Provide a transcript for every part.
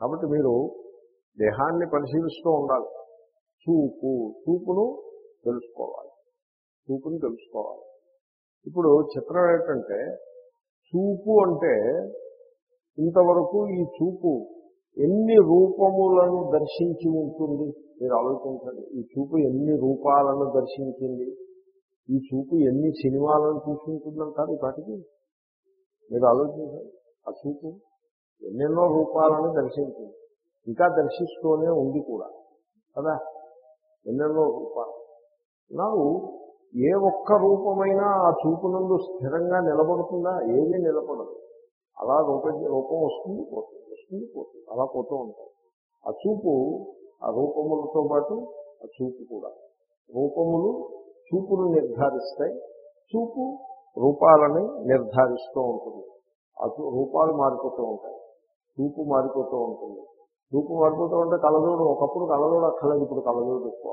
కాబట్టి మీరు దేహాన్ని పరిశీలిస్తూ ఉండాలి. చూపు చూపును తెలుసుకోవాలి. చూపును తెలుసుకోవాలి. ఇప్పుడు చిత్రం ఏంటంటే చూపు అంటే ఇంతవరకు ఈ చూపు ఎన్ని రూపములను దర్శించి ఉంటుంది? మీరు ఆలోచించండి. ఈ చూపు ఎన్ని రూపాలను దర్శించింది? ఈ చూపు ఎన్ని సినిమాలను చూసుకుంటుందంటారు ఈ వాటికి మీరు ఆలోచించండి. ఆ చూపు ఎన్నెన్నో రూపాలను దర్శించింది. ఇంకా దర్శిస్తూనే ఉంది కూడా. కదా? ఎన్నెన్నో రూపాలు. నాకు ఏ ఒక్క రూపమైనా ఆ చూపు నందు స్థిరంగా నిలబడుతుందా? ఏమీ నిలబడదు. అలా రూప రూపం వస్తుంది పోతుంది వస్తుంది పోతుంది. అలా పోతూ ఉంటాయి. ఆ చూపు ఆ రూపములతో పాటు ఆ చూపు కూడా. రూపములు చూపును నిర్ధారిస్తాయి. చూపు రూపాలని నిర్ధారిస్తూ ఉంటుంది. ఆ రూపాలు మారిపోతూ ఉంటాయి. చూపు మారిపోతూ ఉంటుంది. చూపు మారిపోతూ ఉంటే కళ్ళజోడు ఒకప్పుడు కళ్ళజోడు అక్కర్లేదు ఇప్పుడు కళ్ళజోడు ఎక్కువ.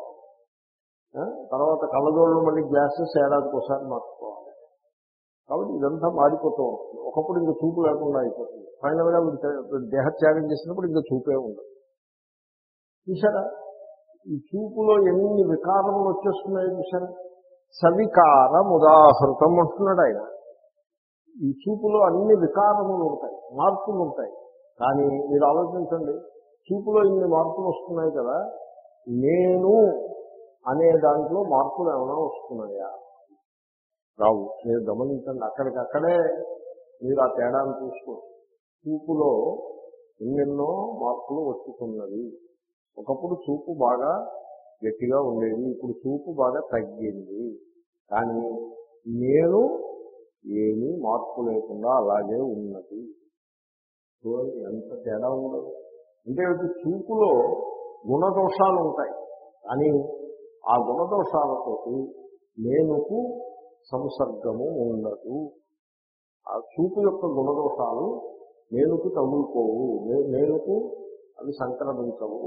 తర్వాత కళ్ళజోళ్ళు మళ్ళీ గ్లాసెస్ ఏడాదికి ఒకసారి మార్చుకోవాలి. కాబట్టి ఇదంతా మారిపోతూ ఉంటుంది. ఒకప్పుడు ఇంకా చూపు లేకుండా అయిపోతుంది. ఫైనల్గా దేహత్యాగం చేసినప్పుడు ఇంకా చూపే ఉండదు. చూసారా ఈ చూపులో ఎన్ని వికారములు వచ్చేస్తున్నాయో చూసారా సవికారం ఉదాహృతం అంటున్నాడు ఆయన. ఈ చూపులో అన్ని వికారములు ఉంటాయి మార్పులు ఉంటాయి. కానీ మీరు ఆలోచించండి చూపులో ఇన్ని మార్పులు వస్తున్నాయి కదా నేను అనే దాంట్లో మార్పులు ఏమైనా వస్తున్నాయా? రావు మీరు గమనించండి అక్కడికక్కడే మీరు ఆ తేడాను చూసుకోవచ్చు చూపులో ఎన్నెన్నో మార్పులు వచ్చుతున్నది ఒకప్పుడు చూపు బాగా గట్టిగా ఉండేది ఇప్పుడు చూపు బాగా తగ్గింది. కానీ నేను ఏమీ మార్పు లేకుండా అలాగే ఉన్నది. చూడండి ఎంత తేడా ఉండదు అంటే చూపులో గుణదోషాలు ఉంటాయి. కానీ ఆ గుణదోషాలతో నేనుకు సంసర్గము ఉండదు. ఆ చూపు యొక్క గుణదోషాలు నేనుకు తగులుకోవు. నేనుకు అవి సంక్రమించవు.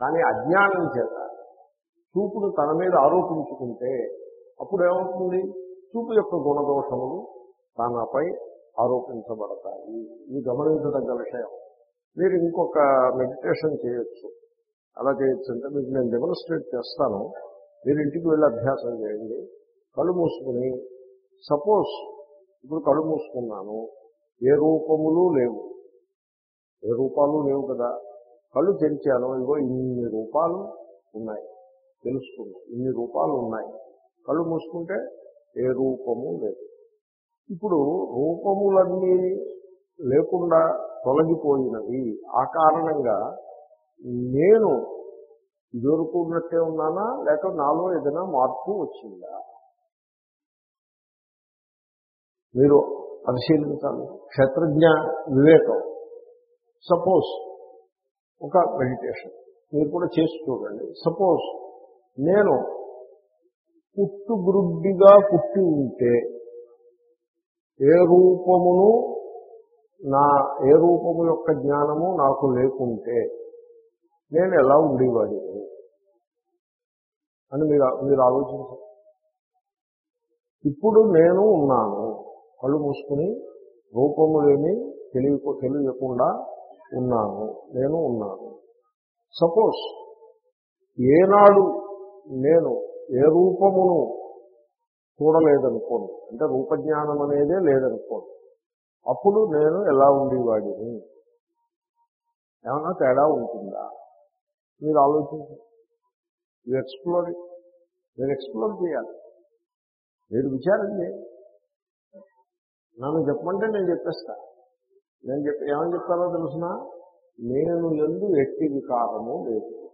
కానీ అజ్ఞానం చేత చూపును తన మీద ఆరోపించుకుంటే అప్పుడు ఏమవుతుంది? చూపు యొక్క గుణదోషములు తనపై ఆరోపించబడతాయి. ఇది గమనించదగ్గ విషయం. మీరు ఇంకొక మెడిటేషన్ చేయొచ్చు. అలా చేయొచ్చు అంటే మీకు నేను డెమోన్స్ట్రేట్ చేస్తాను. మీరు ఇంటికి వెళ్ళి అభ్యాసం చేయండి. కళ్ళు మూసుకుని సపోజ్ ఇప్పుడు కళ్ళు మూసుకున్నాను. ఏ రూపములు లేవు. ఏ రూపాలు లేవు కదా. కళ్ళు తెరిచాను. ఇగో ఇన్ని రూపాలు ఉన్నాయి. తెలుసుకున్నాను ఇన్ని రూపాలు ఉన్నాయి. కళ్ళు మూసుకుంటే ఏ రూపము లేదు. ఇప్పుడు రూపములన్నీ లేకుండా తొలగిపోయినవి. ఆ కారణంగా నేను ఇదివరకున్నట్టే ఉన్నానా? లేక నాలో ఏదైనా మార్పు వచ్చిందా? మీరు పరిశీలించాలి. క్షేత్రజ్ఞ వివేకం. సపోజ్ ఒక మెడిటేషన్. మీరు కూడా చేసి చూడండి. సపోజ్ నేను పుట్టుగ్రుడ్డిగా పుట్టి ఉంటే ఏ రూపమును నా ఏ రూపము యొక్క జ్ఞానము నాకు లేకుంటే నేను ఎలా ఉండేవాడిని? అని మీరు మీరు ఆలోచించారు ఇప్పుడు నేను ఉన్నాను. కళ్ళు మూసుకుని రూపములేమి తెలియకు తెలియకుండా ఉన్నాను. నేను ఉన్నాను. సపోజ్ ఏనాడు నేను ఏ రూపమును చూడలేదనుకోండి అంటే రూపజ్ఞానం అనేదే లేదనుకోండి అప్పుడు నేను ఎలా ఉండేవాడిని? ఏమైనా తేడా ఉంటుందా? మీరు ఆలోచించండి. మీరు ఎక్స్ప్లోర్ మీరు ఎక్స్ప్లోర్ చేయాలి. మీరు విచారం చేయాలి నన్ను చెప్పమంటే నేను చెప్పేస్తా. నేను చెప్పి ఏమని చెప్తారో తెలుసిన? నేను ఎందు ఎట్టి వికారము లేదు.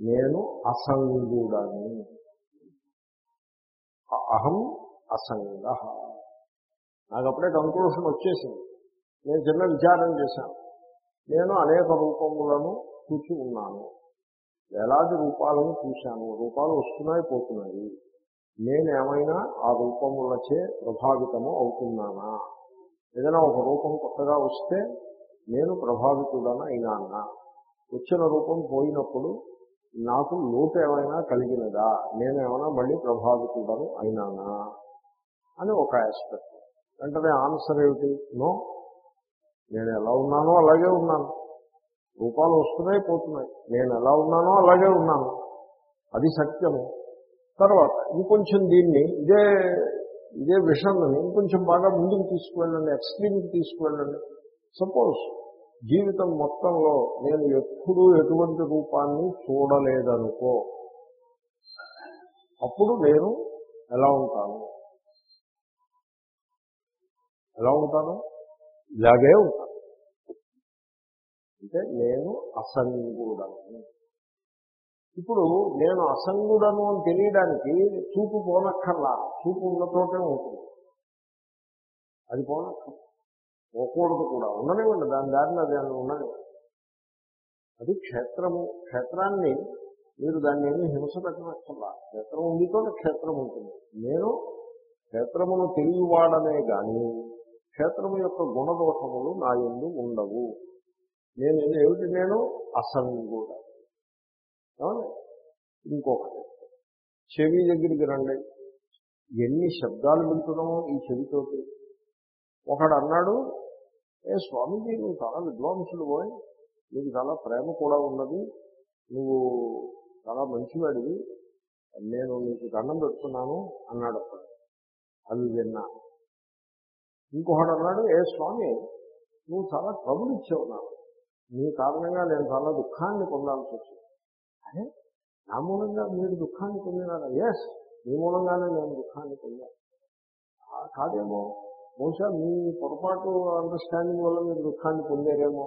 నేను అసంగుడని. అహం అసంగ. నాకు అప్పుడే కంక్లూషన్ వచ్చేసింది. నేను చిన్న విచారం చేశాను. నేను అనేక రూపములను చూసి ఉన్నాను. వేలాది రూపాలను చూశాను. రూపాలు వస్తున్నాయి పోతున్నాయి. నేనేమైనా ఆ రూపములచే ప్రభావితము అవుతున్నానా? ఏదైనా ఒక రూపం కొత్తగా వస్తే నేను ప్రభావితుడన అయినానా వచ్చిన రూపం పోయినప్పుడు నాకు లోటు ఏమైనా కలిగినదా? నేనేమైనా మళ్ళీ ప్రభావితుడను అయినానా? అని ఒక ఆస్పెక్ట్ వెంటనే ఆన్సర్ ఏమిటి? నో. నేను ఎలా ఉన్నానో అలాగే ఉన్నాను. రూపాలు వస్తున్నాయి పోతున్నాయి. నేను ఎలా ఉన్నానో అలాగే ఉన్నాను. అది సత్యము. తర్వాత ఇంకొంచెం దీన్ని ఇదే ఇదే విషన్ని ఇంకొంచెం బాగా ముందుకు తీసుకువెళ్ళండి ఎక్స్ట్రీమ్కి తీసుకువెళ్ళండి. సపోజ్ జీవితం మొత్తంలో నేను ఎప్పుడూ ఎటువంటి రూపాన్ని చూడలేదనుకో అప్పుడు నేను ఎలా ఉంటాను? ఎలా ఉంటాను? ఇలాగే ఉంటాను. అంటే నేను అసంగుడను. ఇప్పుడు నేను అసంగుడను అని తెలియడానికి చూపు పోనక్కర్లా. చూపు ఉన్న చోటే ఉంటుంది. అది పోనక్కర్లా. పోకూడదు కూడా. ఉండనివ్వండి దాని దారిని అది అని ఉన్నది. అది క్షేత్రము. క్షేత్రాన్ని మీరు దాన్ని ఏమీ హింస పెట్టనక్కర్లా క్షేత్రం ఉండితో క్షేత్రం ఉంటుంది. నేను క్షేత్రమును తెలియవాడనే కానీ క్షేత్రము యొక్క గుణదోషములు నా ఎందు ఉండవు. నేను ఏమిటి? నేను అసంగుడ. ఇంకొకటి. చెవి దగ్గరికి రండి. ఎన్ని శబ్దాలు వింటున్నామో ఈ చెవితోటి. ఒకడు అన్నాడు ఏ స్వామీజీ నువ్వు చాలా విద్వాంసుడు పోయి నీకు చాలా ప్రేమ కూడా ఉన్నది. నువ్వు చాలా మంచివాడివి. నేను నీకు దండం పెడుతున్నాను అన్నాడు అప్పుడు. అది విన్నా. ఇంకొకడు అన్నాడు ఏ స్వామి నువ్వు చాలా ట్రబుల్ ఇచ్చావు నాకు. నీ కారణంగా నేను చాలా దుఃఖాన్ని పొందాల్సి వచ్చింది. అదే నా మూలంగా మీరు దుఃఖాన్ని పొందినారా? ఎస్ మీ మూలంగానే నేను దుఃఖాన్ని పొందాను. కాదేమో బహుశా మీ పొరపాటు అండర్స్టాండింగ్ వల్ల మీరు దుఃఖాన్ని పొందేరేమో.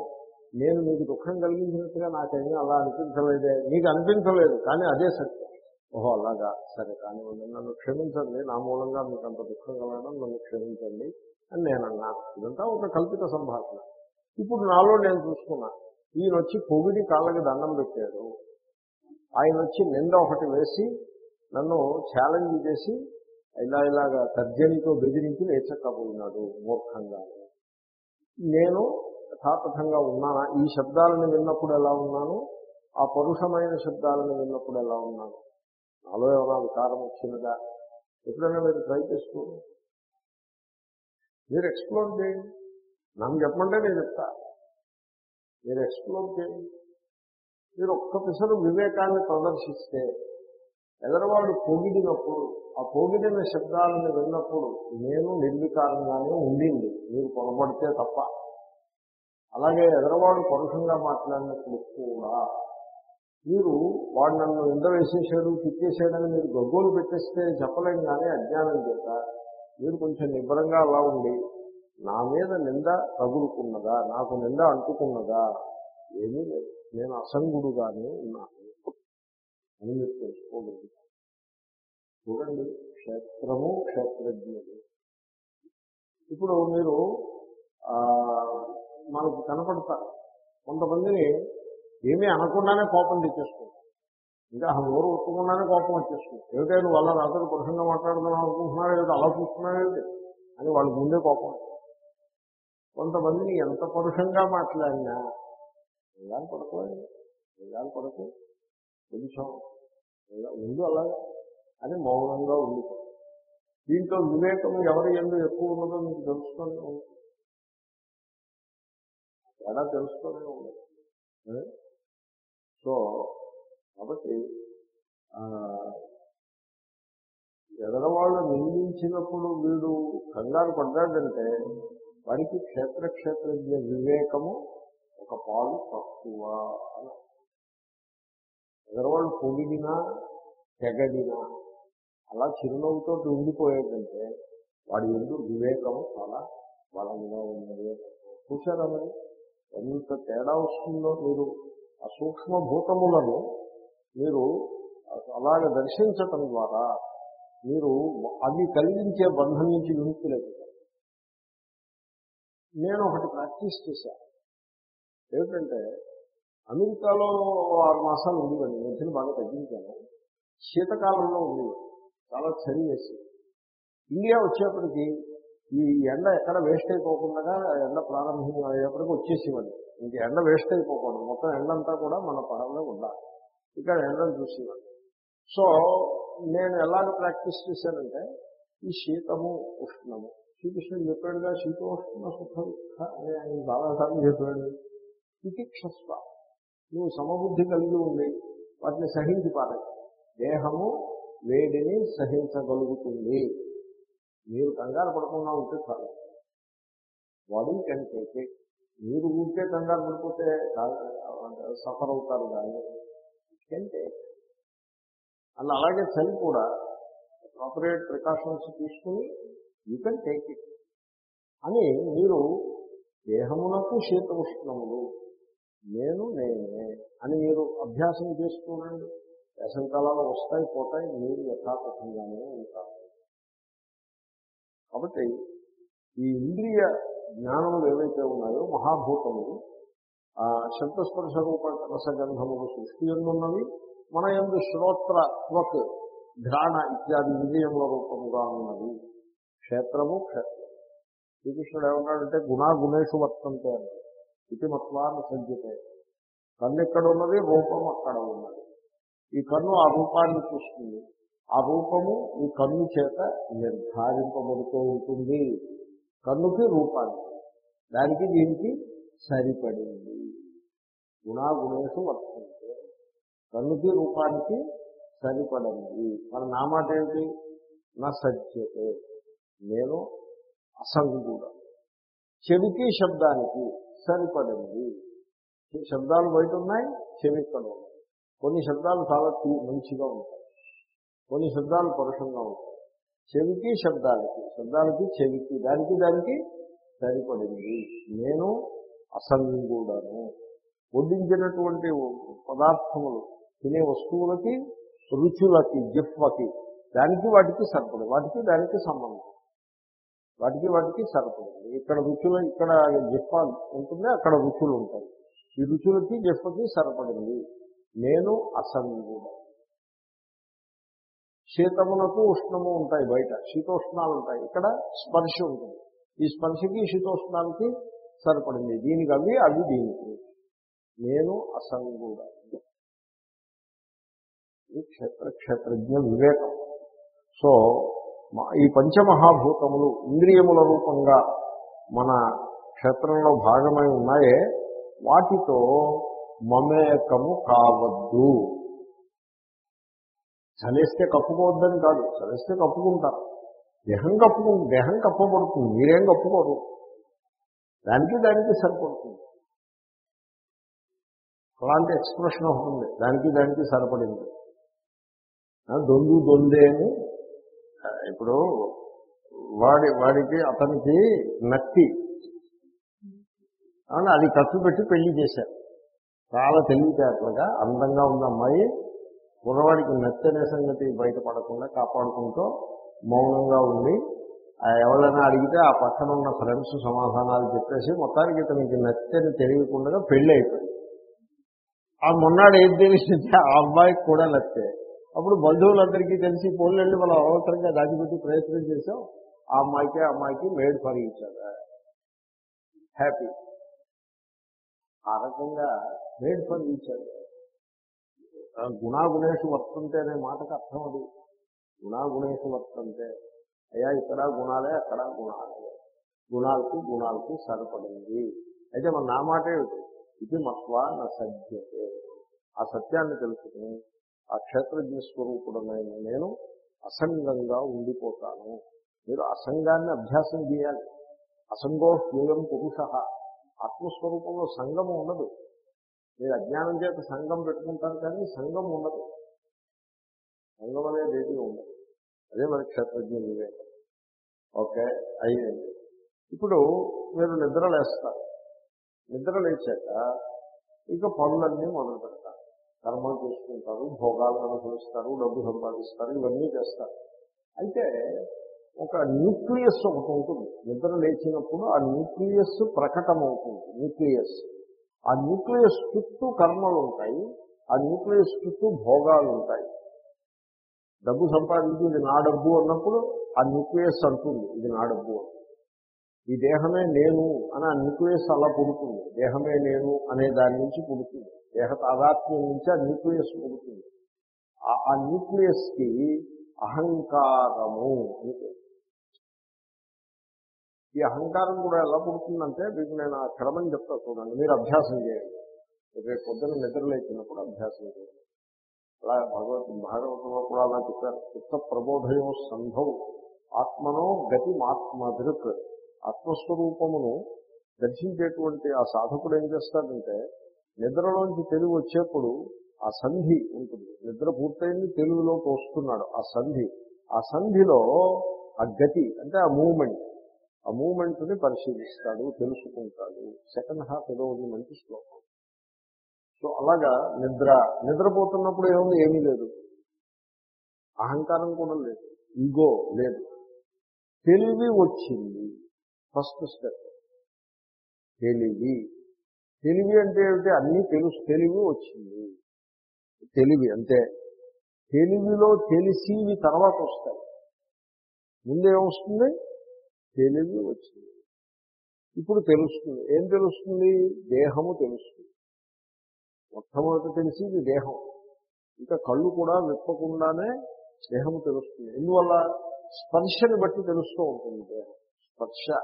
నేను మీకు దుఃఖం కలిగించినట్టుగా నాకేమీ అలా అనిపించలేదే. మీకు అనిపించలేదు కానీ అదే సత్యం. ఓహో అలాగా? సరే కానివ్వండి నన్ను క్షమించండి. నా మూలంగా మీకు అంత దుఃఖం కలగడం నన్ను క్షమించండి అని నేను అన్నా ఇదంతా ఒక కల్పిత సంభాషణ. ఇప్పుడు నాలో నేను చూసుకున్నా. ఈయన వచ్చి పొగిడి కాళ్ళకి దండం పెట్టాడు. ఆయన వచ్చి నింద ఒకటి వేసి నన్ను ఛాలెంజ్ చేసి ఇలా ఇలాగా తర్జనితో బెదిరించి లేచకపోయినాడు మూర్ఖంగా. నేను యథాతథంగా ఉన్నానా? ఈ శబ్దాలను విన్నప్పుడు ఎలా ఉన్నాను? ఆ పరుషమైన శబ్దాలను విన్నప్పుడు ఎలా ఉన్నాను? నాలో ఏమైనా వికారం వచ్చినదా ఎప్పుడైనా మీరు ట్రై చేసుకోండి మీరు ఎక్స్ప్లోర్ చేయండి. నన్ను చెప్పమంటే నేను చెప్తా. మీరు ఎక్స్ప్లోర్ చేయండి. మీరు ఒక్క పిసరు వివేకాన్ని ప్రదర్శిస్తే ఎదరవాడు పొగిడినప్పుడు ఆ పొగిడిన శబ్దాలను విన్నప్పుడు నేను నిర్వికారంగానే ఉండింది. మీరు పొరపడితే తప్ప. అలాగే ఎదరవాడు పరుషంగా మాట్లాడినప్పుడు కూడా మీరు వాడు నన్ను నింద వేసేసాడు తిట్టేసాడని మీరు గగ్గోలు పెట్టేస్తే చెప్పలేం కానీ అజ్ఞానం చేత మీరు కొంచెం నిబ్బరంగా అలా ఉండి నా మీద నింద తగులుకున్నదా? నాకు నింద అంటుకున్నదా? ఏమీ లేదు. నేను అసంగుడుగానే ఉన్నాను అని మీరు తెలుసుకోగలుగుతారు చూడండి క్షేత్రము క్షేత్రజ్ఞుడు ఇప్పుడు మీరు మనకు కనపడతారు కొంతమందిని ఏమీ అనకుండానే కోపం తెచ్చేసుకుంటారు ఇంకా ఆ నోరు ఒప్పుకుండానే కోపం వచ్చేస్తుంది. ఏమిటో నువ్వు వాళ్ళ రాత్రి పురుషంగా మాట్లాడుతున్నావు అనుకుంటున్నావు ఏమిటి అలా చూస్తున్నావు ఏమిటి అని వాళ్ళ ముందే కోపం కొంతమందిని ఎంత పరుషంగా మాట్లాడినా ఎలా పడుకోండి ఎలా పడుకో కొంచెం ఇలా అలాగే అని మౌనంగా ఉంది దీంట్లో వివేకం ఎవరి ఎందు ఎక్కువ ఉన్నదో మీకు తెలుసుకొని ఉంది తెలుసుకొని ఉంది సో కాబట్టి ఎదరవాళ్ళు నిందించినప్పుడు వీడు కంగారు పడ్డాడంటే వాడికి క్షేత్ర క్షేత్రజ్ఞ వివేకము ఒక పాలు తక్కువ అని ఎదరవాళ్ళు పొగిడినా తెగడినా అలా చిరునవ్వుతో ఉండిపోయేటంటే వాడి ఎందు వివేకము చాలా బలంగా ఉన్నది. చూశారా మరి? ఎంత తేడా వస్తుందో మీరు ఆ సూక్ష్మభూతములను మీరు అలాగే దర్శించటం ద్వారా మీరు అవి కలిగించే బంధం నుంచి విముక్తులైపోతారు. నేను ఒకటి ప్రాక్టీస్ చేశాను. ఏమిటంటే అమెరికాలో ఆరు మాసాలు ఉండేవాడిని. మధ్యలో బాగా తగ్గించాను. శీతకాలంలో ఉండేవాడు. చాలా చలి వేసి. ఇండియా వచ్చేప్పటికి ఈ ఎండ ఎక్కడ వేస్ట్ అయిపోకుండా ఎండ ప్రారంభం అయ్యేప్పటికి వచ్చేసేవాడు. ఇంక ఎండ వేస్ట్ అయిపోకూడదు. మొత్తం ఎండ అంతా కూడా మన పడంలో ఉండాలి. ఇక్కడ ఎండను చూసేవాడు. సో నేను ఎలాగ ప్రాక్టీస్ చేశానంటే ఈ శీతము ఉష్ణము. శ్రీకృష్ణుడు చెప్పాడుగా శీతోష్ణ సుఖ దుఃఖ అని ఆయన చాలాసార్లు చెప్పాడు. తితిక్షస్వ. నువ్వు సమబుద్ధి కలిగి ఉండి వాటిని సహించి దేహము వేడిని సహించగలుగుతుంది. మీరు కంగారు పడకుండా ఉంటే చాలు. బాడీ కెన్ టేక్ మీరు ఉంటే కంగారు పడిపోతే సఫర్ అవుతారు కానీ కెన్ టేక్ అలా అలాగే సెల్ కూడా ప్రాపరేట్ ప్రికాషన్స్ తీసుకుని యూ కెన్ టేక్ ఇట్ అని మీరు దేహమునకు శీత ఉష్ణములు నేను నేనే అని మీరు అభ్యాసం చేసుకోనండి వేసవికాలంలో వస్తాయి పోతాయి మీరు యథాతథంగానే ఉంటారు. కాబట్టి ఈ ఇంద్రియ జ్ఞానములు ఏవైతే ఉన్నాయో మహాభూతములు ఆ శబ్దస్పర్శ రూప రసగంధములు సృష్టి ఎందున్నవి? మన ఎందు శ్రోత్ర త్వక్ ఘ్రాణ ఇత్యాది ఇంద్రియముల రూపముగా ఉన్నది క్షేత్రము క్షేత్రం. శ్రీకృష్ణుడు ఏమన్నాడంటే గుణాగుణేషు వర్తంతే అని ఇతిమత్వాన్ని సంచితే కన్ను ఎక్కడ ఉన్నది రూపం అక్కడ ఉన్నది. ఈ కన్ను ఆ రూపాన్ని చూస్తుంది. ఆ రూపము ఈ కన్ను చేత నిర్ధారింపబడుతూ ఉంటుంది. కన్నుకి రూపానికి దానికి దీనికి సరిపడింది. గుణాగుణేషు వర్తంతే కన్నుకి రూపానికి సరిపడింది. మన నా మాట ఏమిటి? నా సజ్జతే. నేను అసంగుడ. చెవికి శబ్దానికి. సరిపడింది. శబ్దాలు బయట ఉన్నాయి చెవి ఇక్కడ ఉన్నాయి కొన్ని శబ్దాలు చాలా మంచిగా ఉంటాయి. కొన్ని శబ్దాలు పరుషంగా ఉంటాయి. చెవికి శబ్దాలకి. శబ్దాలకి చెవికి. దానికి దానికి సరిపడింది. నేను అసంగుడను. వడ్డించినటువంటి పదార్థములు తినే వస్తువులకి రుచులకి జిఫ్వకి దానికి వాటికి సరిపడి వాటికి దానికి సంబంధం. వాటికి వాటికి సరిపడింది ఇక్కడ రుచులు ఇక్కడ జిఫ్ఫ ఉంటుంది అక్కడ రుచులు ఉంటాయి. ఈ రుచులకి జిఫ్ఫకి సరిపడింది. నేను అసంగుడు శీతమునకు ఉష్ణము ఉంటాయి బయట. శీతోష్ణాలు ఉంటాయి. ఇక్కడ స్పర్శ ఉంటుంది. ఈ స్పర్శకి శీతోష్ణాలకి సరిపడింది. దీనికి అవి అవి దీనికి. నేను అసంగుడ క్షేత్ర క్షేత్రజ్ఞ వివేకం. సో ఈ పంచమహాభూతములు ఇంద్రియముల రూపంగా మన క్షేత్రంలో భాగమై ఉన్నాయే వాటితో మమేకము కావద్దు. చలిస్తే కప్పుకోవద్దని కాదు చలిస్తే కప్పుకుంటారు దేహం కప్పుకు దేహం కప్పబడుతుంది మీరేం కప్పుకోరు. దానికి దానికి సరిపడుతుంది. అలాంటి ఎక్స్ప్రెషన్ ఒకటి ఉంది దానికి దానికి సరిపడింది. దొందు దొందే అని ఇప్పుడు వాడి వాడికి అతనికి నత్తి అవును? అది ఖర్చు పెట్టి పెళ్ళి చేశారు. చాలా తెలివితేటలుగా అందంగా ఉన్న అమ్మాయి కుర్రవాడికి నచ్చనే సంగతి బయటపడకుండా కాపాడుకుంటూ మౌనంగా ఉండి ఎవరైనా అడిగితే ఆ పక్కన ఉన్న ఫ్రెండ్స్ సమాధానాలు చెప్పేసి మొత్తానికి ఇతనికి నచ్చని తెలియకుండా పెళ్ళి అయిపోయింది. ఆ మొన్నాడు ఏం తెలిసింటే ఆ అబ్బాయికి కూడా నచ్చే అప్పుడు బంధువులందరికీ తెలిసి ఫోన్లు మనం అవసరంగా దాచిపెట్టి ప్రయత్నం చేసాం ఆ అమ్మాయికి అమ్మాయికి మేడ్ ఫర్ ఇచ్చారు హ్యాపీ ఆ రకంగా మేడ్ ఫర్ ఇచ్చారు గుణాగుణేషు వర్తంతే అనే మాటకు అర్థం అది. గుణాగుణేషు వర్తంతే. అయ్యా ఇక్కడ గుణాలే అక్కడ గుణాలే. గుణాలకి గుణాలకి సరిపడింది. అయితే మన నా మాట ఏమిటి? ఇది మత్వా నా సత్యతే. ఆ సత్యాన్ని తెలుసుకుని ఆ క్షేత్రజ్ఞ స్వరూపుడనైన నేను అసంగంగా ఉండిపోతాను. మీరు అసంగాన్ని అభ్యాసం చేయాలి. అసంగో హ్యూయం పురుష. ఆత్మస్వరూపంలో సంగము ఉండదు. మీరు అజ్ఞానం చేత సంఘం పెట్టుకుంటారు కానీ సంఘం ఉండదు. సంఘం అనేది ఏది ఉండదు. అదే మన క్షేత్రజ్ఞ వివేకం. ఓకే అయ్యింది. ఇప్పుడు మీరు నిద్ర నిద్రలేచాక నిద్ర లేచాక ఇక పనులన్నీ మొదలు కర్మలు చేసుకుంటారు భోగాలను అనుభవిస్తారు డబ్బు సంపాదిస్తారు ఇవన్నీ చేస్తారు. అయితే ఒక న్యూక్లియస్ ఒకటి ఉంటుంది. నిద్ర లేచినప్పుడు ఆ న్యూక్లియస్ ప్రకటమవుతుంది. న్యూక్లియస్. ఆ న్యూక్లియస్ చుట్టూ కర్మలు ఉంటాయి ఆ న్యూక్లియస్ చుట్టూ భోగాలు ఉంటాయి. డబ్బు సంపాదించి ఇది నా డబ్బు అన్నప్పుడు ఆ న్యూక్లియస్ అంటుంది ఇది నా డబ్బు ఈ దేహమే నేను అని ఆ న్యూక్లియస్ అలా పుడుతుంది. దేహమే నేను అనే దాని నుంచి పుడుతుంది. దేహ తాదాత్మ్యం నుంచి ఆ న్యూక్లియస్ పుడుతుంది ఆ- ఆ న్యూక్లియస్కి అహంకారము అని ఈ అహంకారం కూడా ఎలా పుడుతుందంటే మీకు నేను ఆ క్రమం చెప్తా చూడండి మీరు అభ్యాసం చేయండి. రేపు పొద్దున నిద్రలేచినప్పుడు అభ్యాసం చేయండి. అలా భగవత్ భాగవతంలో కూడా అలా చెప్పారు చిత్త ప్రబోధయో సంభవం ఆత్మనో గతి ఆత్మదృక్ ఆత్మస్వరూపమును దర్శించేటువంటి ఆ సాధకుడు ఏం చేస్తాడంటే నిద్రలోంచి తెలివి వచ్చేప్పుడు ఆ సంధి ఉంటుంది. నిద్ర పూర్తయింది తెలుగులోకి వస్తున్నాడు ఆ సంధి. ఆ సంధిలో ఆ గతి అంటే ఆ మూమెంట్ ఆ మూమెంట్ని పరిశీలిస్తాడు తెలుసుకుంటాడు. సెకండ్ హాఫ్ ఏదో ఉంది మంచి శ్లోకం. సో అలాగా నిద్ర నిద్రపోతున్నప్పుడు ఏముంది? ఏమీ లేదు. అహంకారం కూడా లేదు. ఈగో లేదు. తెలివి వచ్చింది. ఫస్ట్ స్టెప్ తెలివి. తెలివి అంటే ఏమిటి? అన్నీ తెలుసు. తెలివి వచ్చింది. తెలివి అంతే తెలివిలో తెలిసివి తర్వాత వస్తాయి. ముందేమొస్తుంది తెలివి వచ్చింది. ఇప్పుడు తెలుస్తుంది. ఏం తెలుస్తుంది? దేహము తెలుస్తుంది. మొట్టమొదట తెలిసింది దేహం. ఇంకా కళ్ళు కూడా విప్పకుండానే దేహము తెలుస్తుంది. ఎందువల్ల? స్పర్శని బట్టి తెలుస్తూ ఉంటుంది దేహం. స్పర్శ.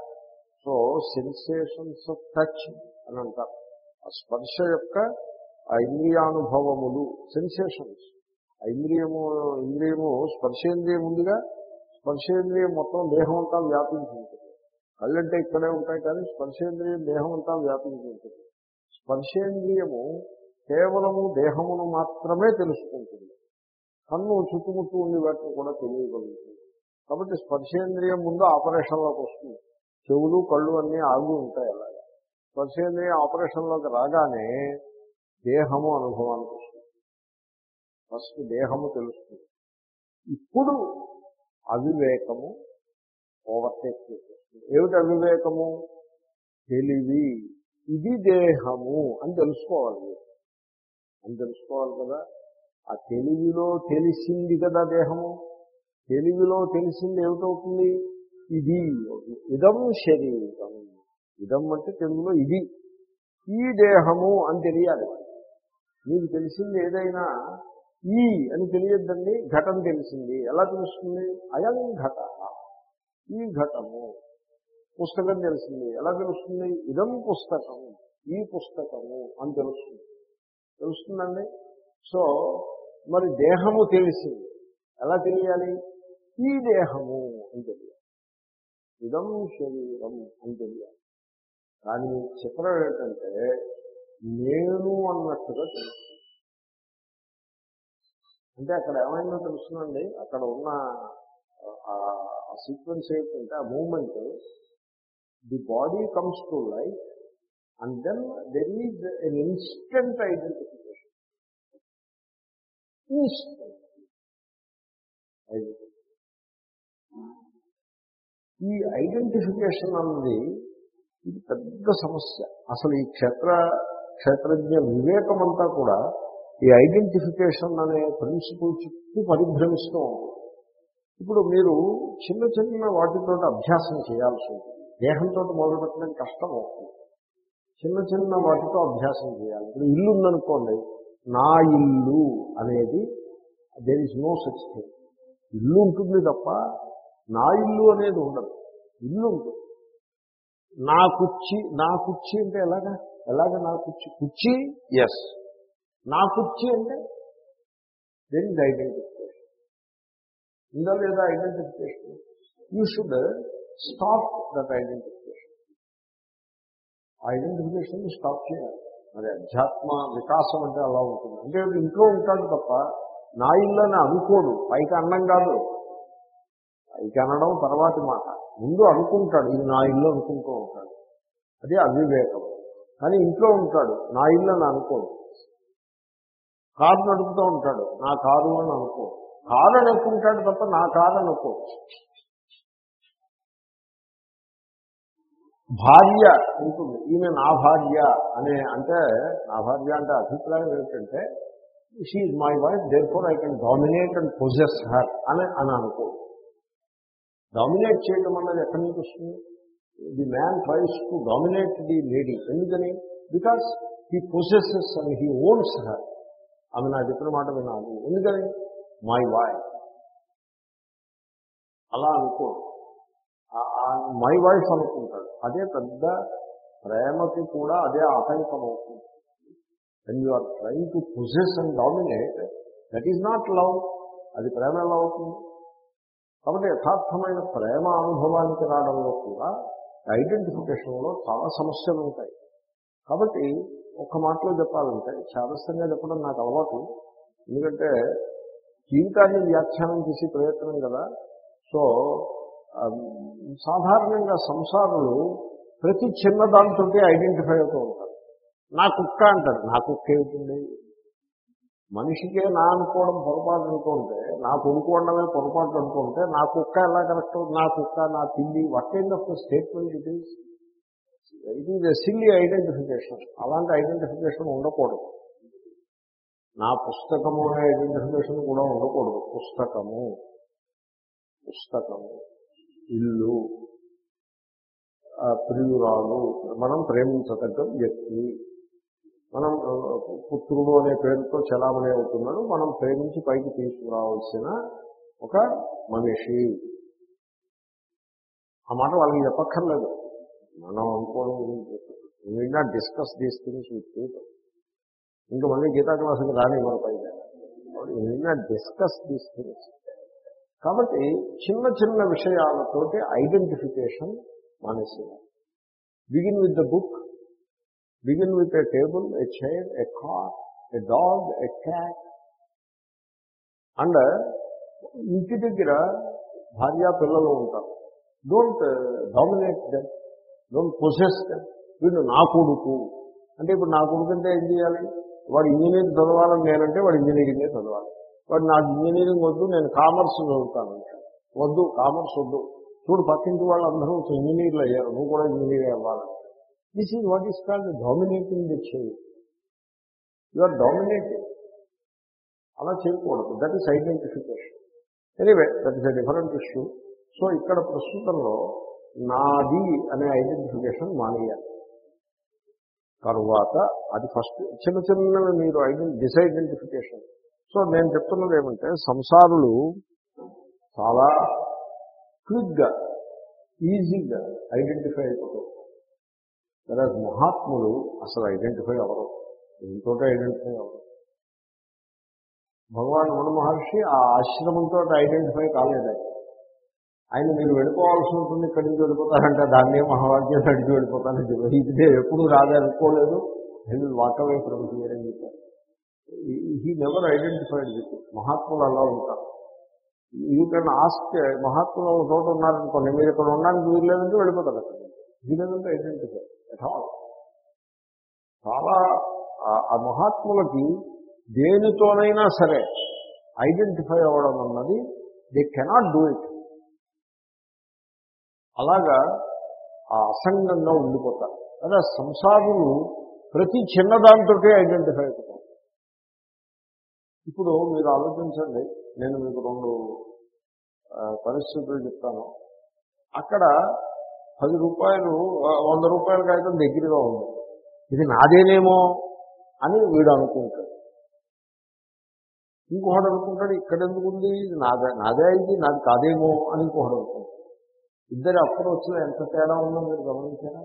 సో సెన్సేషన్స్ ఆఫ్ టచ్ అని అంటారు. ఆ స్పర్శ యొక్క ఆ ఇంద్రియానుభవములు సెన్సేషన్స్ ఆ ఇంద్రియము ఇంద్రియము స్పర్శేంద్రియం ఉందిగా స్పర్శేంద్రియం మొత్తం దేహం అంతా వ్యాపించి ఉంటుంది. కళ్ళంటే ఇక్కడే ఉంటాయి కానీ స్పర్శేంద్రియం దేహం అంతా వ్యాపించి ఉంటుంది. స్పర్శేంద్రియము కేవలము దేహమును మాత్రమే తెలుసుకుంటుంది. కన్ను చుట్టుముట్టు ఉండి వాటిని కూడా తెలియగలుగుతుంది. కాబట్టి స్పర్శేంద్రియం ముందు ఆపరేషన్లోకి వస్తుంది. చెవులు కళ్ళు అన్నీ ఆగి ఉంటాయి అలా స్పర్శేంద్రియ ఆపరేషన్లోకి రాగానే దేహము అనుభవానికి వస్తుంది ఫస్ట్ దేహము తెలుస్తుంది. ఇప్పుడు అవివేకము ఓవర్టేక్ చేసేస్తుంది ఏమిటి అవివేకము? తెలివి. ఇది దేహము అని తెలుసుకోవాలి అని తెలుసుకోవాలి కదా. ఆ తెలివిలో తెలిసింది కదా దేహము. తెలివిలో తెలిసింది ఏమిటవుతుంది? ఇది. ఇదం శరీరం. ఇదం అంటే తెలుగులో ఇది. ఈ దేహము అని తెలియాలి. మీకు తెలిసింది ఏదైనా ఈ అని తెలియద్దండి ఘటం తెలిసింది. ఎలా తెలుస్తుంది? అయం ఘట. ఈ ఘటము. పుస్తకం తెలిసింది. ఎలా తెలుస్తుంది? ఇదం పుస్తకం. ఈ పుస్తకము అని తెలుస్తుంది. తెలుస్తుందండి? సో మరి దేహము తెలిసింది. ఎలా తెలియాలి? ఈ దేహము అని తెలియాలి. ఇదం శరీరం అని తెలియాలి. కానీ చిత్రం ఏంటంటే నేను అన్నట్టుగా తెలుస్తుంది అంటే అక్కడ ఏమైందో తెలుస్తుందండి అక్కడ ఉన్న ఆ సీక్వెన్స్ ఏంటంటే ఆ moment the body comes to life and then there is an instant identification. Instant. ఈ ఐడెంటిఫికేషన్ అన్నది ఇది పెద్ద సమస్య. అసలు ఈ క్షేత్ర క్షేత్రజ్ఞ వివేకం అంతా కూడా ఈ ఐడెంటిఫికేషన్ అనే ప్రిన్సిపల్ చుట్టూ పరిభ్రమిస్తూ ఉంటుంది. ఇప్పుడు మీరు చిన్న చిన్న వాటితో అభ్యాసం చేయాల్సి ఉంటుంది. దేహంతో మొదలుపెట్టడం కష్టం అవుతుంది. చిన్న చిన్న వాటితో అభ్యాసం చేయాలి. ఇప్పుడు ఇల్లు ఉందనుకోండి నా ఇల్లు అనేది there is no such thing ఇల్లు ఉంటుంది తప్ప నా ఇల్లు అనేది ఉండదు. ఇల్లు ఉంటుంది. నా కుర్చీ నా కుర్చీ అంటే ఎలాగా? ఎలాగ నా కుర్చీ? కుర్చీ? ఎస్ నా కుర్చీ అంటే దెన్ ఇస్ ఐడెంటిఫికేషన్? ఉందా లేదా identification? You should stop that identification. Identification stop చేయాలి. మరి అధ్యాత్మ వికాసం అంటే అలా ఉంటుంది. అంటే ఇంట్లో ఉంటాడు తప్ప నా ఇల్లు అని అనుకోడు. పైకి అన్నం కాదు. పైకి అనడం తర్వాతి మాట. ముందు అనుకుంటాడు ఇది నా ఇల్లు అనుకుంటూ ఉంటాడు. అది అవివేకం. కానీ ఇంట్లో ఉంటాడు నా ఇల్లు అని అనుకోడు. కారు నడుపుతూ ఉంటాడు నా కారు అని అనుకో కారు అని అనుకుంటాడు తప్ప నా కారు అనుకో భార్య ఉంటుంది. ఈమె నా భార్య అనే అంటే నా భార్య అంటే అభిప్రాయం ఏంటంటే she my wife therefore I can dominate and possess her అని అని అనుకో డామినేట్ చేయడం అన్నది ఎక్కడి నుంచి వస్తుంది? The man tries to dominate the lady ఎందుకని? Because he possesses and he owns her ఆమె నా చెప్పిన మాట వినాలి. ఎందుకని? మై వైఫ్ అలా అనుకో. మై వైఫ్ అనుకుంటాడు. అదే పెద్ద ప్రేమకి కూడా అదే ఆటంకం అవుతుంది and you are trying to possess and dominate that is not love అది ప్రేమ ఎలా అవుతుంది? కాబట్టి యథార్థమైన ప్రేమ అనుభవానికి రావడంలో కూడా ఐడెంటిఫికేషన్లో చాలా సమస్యలు ఉంటాయి. కాబట్టి ఒక మాటలో చెప్పాలంటే చాదస్యంగా చెప్పడం నాకు అలవాటు. ఎందుకంటే జీవితాన్ని వ్యాఖ్యానం చేసే ప్రయత్నం కదా. సో సాధారణంగా సంసారులు ప్రతి చిన్న దానితోటి ఐడెంటిఫై అవుతూ ఉంటారు. నా కుక్క అంటారు. నా కుక్క ఏమిటండి మనిషికే నా అనుకోవడం పొరపాటు అనుకుంటే నా కొనుక్కోవడమే పొరపాటు అనుకుంటే నా కుక్క ఎలా కరెక్ట్ నా కుక్క నా తిండి what kind of statement it is it is a silly identification అలాంటి ఐడెంటిఫికేషన్ ఉండకూడదు. నా పుస్తకము అనే ఐడెంటిఫికేషన్ కూడా ఉండకూడదు. పుస్తకము. పుస్తకము. ఇల్లు. ప్రియురాలు. మనం ప్రేమించదగ్గ వ్యక్తి. మనం పుత్రుడు అనే పేరుతో చలామణి అవుతున్నాడు. మనం ప్రేమించి పైకి తీసుకురావాల్సిన ఒక మనిషి. ఆ మాట వాళ్ళకి చెప్పక్కర్లేదు. మనం అనుకోవడం we not discuss these things with people ఇంకా మళ్ళీ గీతా క్లాసుకి రాని మన పైగా we not discuss these things కాబట్టి చిన్న చిన్న విషయాలతోటి identification మానేసేయాలి. Begin with the book begin with a table a chair a car a dog a cat and ఇంటి దగ్గర భార్య పిల్లలు ఉంటారు. Don't dominate them don't possess them వీడు నా కొడుకు. అంటే ఇప్పుడు నా కొడుకు అంటే ఏం చేయాలి? వాడు ఇంజనీరింగ్ చదవాలని నేనంటే వాడు ఇంజనీరింగే చదవాలి. వాడు నాకు ఇంజనీరింగ్ వద్దు నేను కామర్స్ చదువుతాను వద్దు కామర్స్ వద్దు. చూడు పక్కింటి వాళ్ళందరూ ఇంజనీర్లు అయ్యారు. నువ్వు కూడా ఇంజనీర్ అవ్వాలి this is what is called dominating the child you are dominating అలా చేయకూడదు. That is identification anyway that is a different issue so ఇక్కడ ప్రస్తుతంలో నాది అనే ఐడెంటిఫికేషన్ మానేయాలి. తర్వాత అది ఫస్ట్ చిన్న చిన్నవి మీరు ఐడెంటి డిసైడెంటిఫికేషన్ సో నేను చెప్తున్నది ఏమంటే సంసారులు చాలా క్విక్గా ఈజీగా ఐడెంటిఫై అయిపోతారు. తర్వాత మహాత్ములు అసలు ఐడెంటిఫై అవ్వరు. దీంతో ఐడెంటిఫై అవ్వరు. భగవాన్ రమణ మహర్షి ఆ ఆశ్రమంతో ఐడెంటిఫై కాలేదు ఆయన మీరు వెళ్ళిపోవాల్సి ఉంటుంది ఇక్కడి నుంచి వెళ్ళిపోతారంటే దాన్నే మహావాక్యం అడిగి వెళ్ళిపోతానని ఇదే ఎప్పుడు రాదనుకోలేదు నేను వాకవే ఫ్రమ్ అని చెప్పారు. హీ నెవర్ ఐడెంటిఫైడ్ చెప్పి మహాత్ములు అలా ఉంటారు. యూ కెన్ ఆస్క్ మహాత్ములు ఒక చోట ఉన్నారనుకోండి మీరు ఇక్కడ ఉండడానికి వీరు లేదంటే వెళ్ళిపోతారు అక్కడ హీ లేదంటే ఐడెంటిఫై ఎట్ చాలా ఆ- మహాత్ములకి దేనితోనైనా సరే ఐడెంటిఫై అవ్వడం అన్నది దే కెనాట్ డూ ఇట్. అలాగా ఆ అసంగంగా ఉండిపోతారు. అదే సంసారులు ప్రతి చిన్నదాంతో ఐడెంటిఫై అవుతారు ఇప్పుడు మీరు ఆలోచించండి నేను మీకు రెండు పరిస్థితులు చెప్తాను. అక్కడ పది రూపాయలు వంద రూపాయల కాగితం దగ్గరగా ఉంది. ఇది నాదేనేమో అని వీడు అనుకుంటాడు. ఇంకొకడు అనుకుంటాడు ఇక్కడ ఎందుకు ఉంది? ఇది నాదే నాదే ఇది నాది కాదేమో అని ఇంకొకడు అనుకుంటాడు. ఇద్దరు అప్రోచ్లో ఎంత తేడా ఉందో మీరు గమనించారా?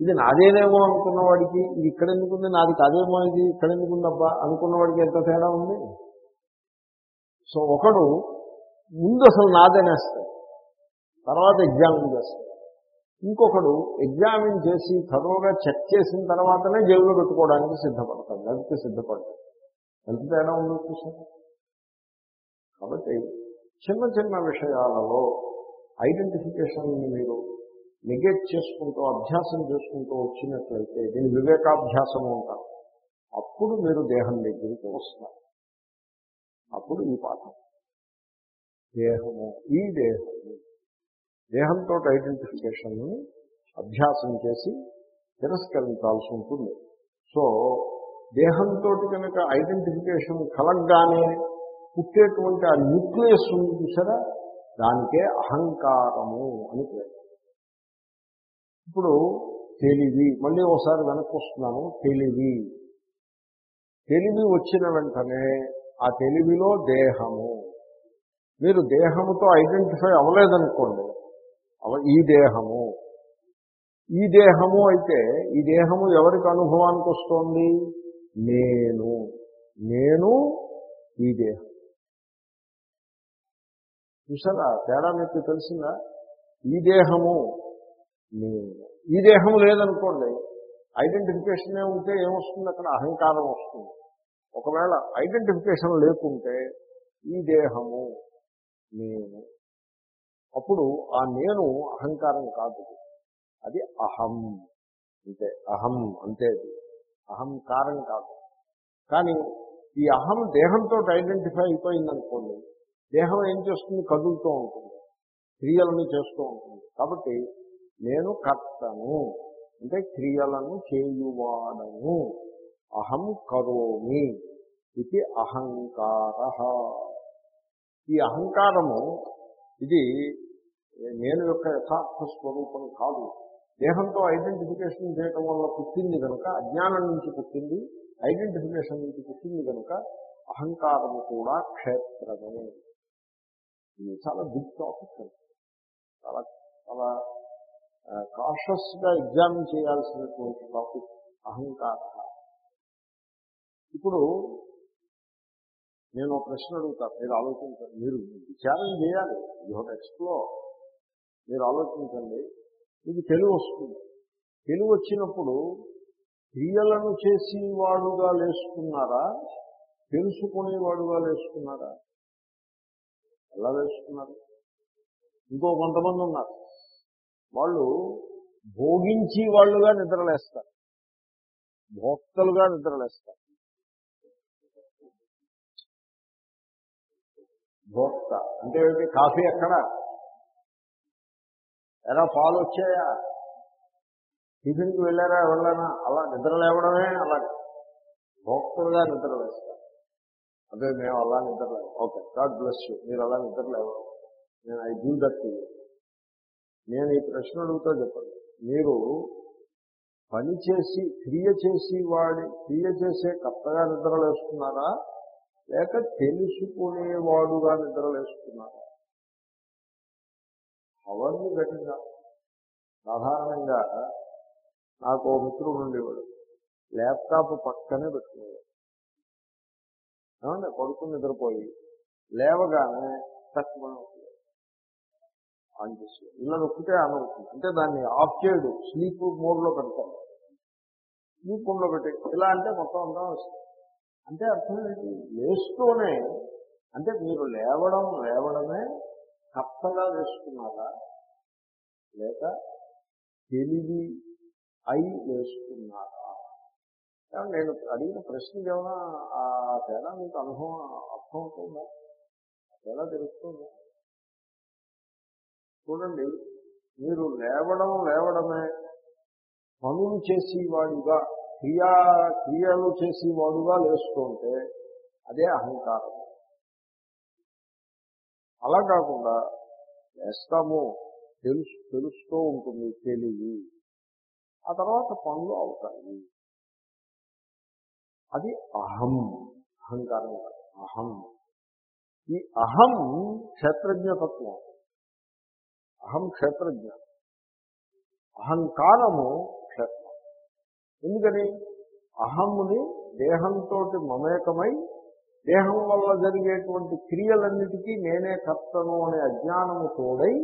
ఇది నాదేనేమో అనుకున్నవాడికి ఇది ఇక్కడ ఎందుకుంది నాది కాదేమో ఇది ఇక్కడ ఎందుకుందబ్బా అనుకున్నవాడికి ఎంత తేడా ఉంది? సో ఒకడు ముందు అసలు నాదనేస్తాడు తర్వాత ఎగ్జామ్ చేస్తాడు ఇంకొకడు ఎగ్జామిన్ చేసి థరోగా చెక్ చేసిన తర్వాతనే జైల్లో పెట్టుకోవడానికి సిద్ధపడతాడు. లేకపోతే సిద్ధపడతాడు ఎంత తేడా ఉందో చూసారు కాబట్టి చిన్న చిన్న విషయాలలో ఐడెంటిఫికేషన్ని మీరు నెగెట్ చేసుకుంటూ అభ్యాసం చేసుకుంటూ వచ్చినట్లయితే దీని వివేకాభ్యాసము ఉంటారు అప్పుడు మీరు దేహం దగ్గరికి వస్తారు. అప్పుడు ఈ పాఠం. దేహము ఈ దేహము దేహంతో ఐడెంటిఫికేషన్ని అభ్యాసం చేసి తిరస్కరించాల్సి ఉంటుంది. సో దేహంతో కనుక ఐడెంటిఫికేషన్ కలగ్గానే పుట్టేటువంటి ఆ న్యూక్లియస్ ఉంది చూసారా? దానికే అహంకారము అని పేరు. ఇప్పుడు తెలివి మళ్ళీ ఒకసారి వెనక్కి వస్తున్నాను తెలివి. తెలివి వచ్చిన వెంటనే ఆ తెలివిలో దేహము. మీరు దేహముతో ఐడెంటిఫై అవ్వలేదనుకోండి ఈ దేహము. ఈ దేహము అయితే ఈ దేహము ఎవరికి అనుభవానికి వస్తోంది? నేను. నేను ఈ దేహం. చూసారా? తేడా మీకు తెలిసిందా? ఈ దేహము నేను. ఈ దేహము లేదనుకోండి ఐడెంటిఫికేషనే ఉంటే ఏమొస్తుంది? అక్కడ అహంకారం వస్తుంది. ఒకవేళ ఐడెంటిఫికేషన్ లేకుంటే ఈ దేహము నేను. అప్పుడు ఆ నేను అహంకారం కాదు. అది అహం. అంతే అహం అంతే అది. అహంకారం కాదు. కానీ ఈ అహం దేహంతో ఐడెంటిఫై అయిపోయిందనుకోండి దేహం ఏం చేస్తుంది? కదులుతూ ఉంటుంది. క్రియలను చేస్తూ ఉంటుంది. కాబట్టి నేను కర్తను. అంటే క్రియలను చేయువాడను. అహం కరోమి ఇది అహంకార. ఈ అహంకారము ఇది నేను యొక్క యథార్థ స్వరూపం కాదు. దేహంతో ఐడెంటిఫికేషన్ చేయటం వల్ల పుట్టింది కనుక అజ్ఞానం నుంచి పుట్టింది ఐడెంటిఫికేషన్ నుంచి పుట్టింది కనుక అహంకారము కూడా క్షేత్రమే. ఇది చాలా బిగ్ టాపిక్ చాలా చాలా కాషస్గా ఎగ్జామిన్ చేయాల్సినటువంటి టాపిక్ అహంకార. ఇప్పుడు నేను ఒక ప్రశ్న అడుగుతాను మీరు ఆలోచించండి. మీరు విచారం చేయాలి. You have explore. మీరు ఆలోచించండి. మీకు తెలివి వస్తుంది. తెలివి వచ్చినప్పుడు క్రియలను చేసేవాడుగా లేసుకున్నారా? లేస్తున్నారా తెలుసుకునేవాడుగా లేస్తున్నారా ఎలా లేస్తున్నారు ఇంకో కొంతమంది ఉన్నారు. వాళ్ళు భోగించి వాళ్ళుగా నిద్రలేస్తారు. భోక్తలుగా నిద్రలేస్తారు. భోక్త. అంటే ఏమిటి? కాఫీ ఎక్కడ? ఎలా పాలు వచ్చాయా? టిఫిన్కి వెళ్ళారా వెళ్ళానా అలా నిద్ర లేవడమే అలాగే భోక్తలుగా నిద్ర వేస్తారు అదే మేము అలా నిద్ర లేవు ఓకే గాడ్ బ్లెస్ యూ. మీరు అలా నిద్ర లేవడం నేను ఐ డూ దట్ నేను ఈ ప్రశ్న అడుగుతా చెప్పండి. మీరు పని చేసి క్రియ చేసి వాడి క్రియ చేసే కర్తగా నిద్రలేస్తున్నారా లేక తెలుసుకునేవాడుగా నిద్రలేస్తున్నారా అవన్నీ గట్టిగా సాధారణంగా నాకు ఓ మిత్రుడు ఉండేవాడు. ల్యాప్టాప్ పక్కనే పెట్టుకునేవాడు. ఏమంటే పడుకుని నిద్రపోయి లేవగానే తక్కువ ఆన్ చేసి ఇలా నొక్కితే ఆన్ అవుతుంది. అంటే దాన్ని ఆఫ్ చేయడు. స్లీప్ మోడ్లో పెడతాడు స్లీప్ మోడ్లో పెట్టి ఇలా అంటే మొత్తం అంతా వస్తుంది. అంటే అర్థం ఏంటి లేస్తూనే అంటే మీరు లేవడం లేవడమే కర్తగా వేసుకున్నారా లేక తెలివి అయి వేసుకున్నారా నేను అడిగిన ప్రశ్నకి ఏమైనా ఆ తేడా మీకు అనుభవం అర్థం అవుతుందా తేడా తెలుస్తుందా? చూడండి మీరు లేవడం లేవడమే పనులు చేసేవాడిగా క్రియా క్రియలు చేసేవాడుగా లేస్తుంటే అదే అహంకారం. అలా కాకుండా వేస్తాము తెలుసు తెలుస్తూ ఉంటుంది తెలివి. ఆ తర్వాత పనులు అవుతాయి. అది అహం అహంకారం అహం. ఈ అహం క్షేత్రజ్ఞతత్వం. అహం క్షేత్రజ్ఞ. అహంకారము ఎందుకని? అహమ్ముని దేహంతో మమేకమై దేహం వల్ల జరిగేటువంటి క్రియలన్నిటికీ నేనే కర్తను అనే అజ్ఞానము తోడై